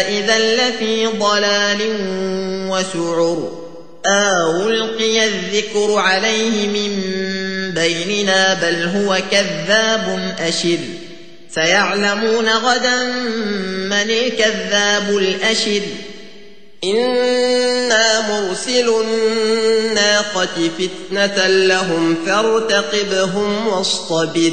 إذا لفي ضلال وسعر. آه ألقي الذكر عليه من بيننا بل هو كذاب أشر. سيعلمون غدا من الكذاب الأشر. إنا مرسل الناقة فتنة لهم فارتقبهم واصطبر.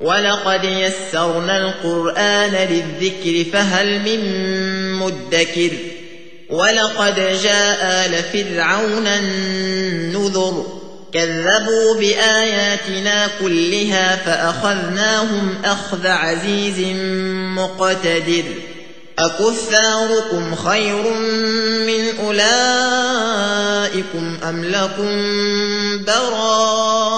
ولقد يسرنا القرآن للذكر فهل من مدكر ولقد جاء آل فرعون النذر كذبوا بآياتنا كلها فأخذناهم أخذ عزيز مقتدر أكفاركم خير من أولئكم أم لكم براءة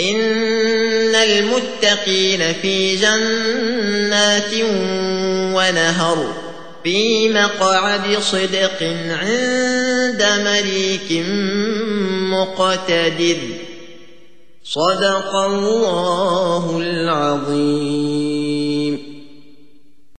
إن المتقين في جنات ونهر في مقعد صدق عند مليك مقتدر. صدق الله العظيم.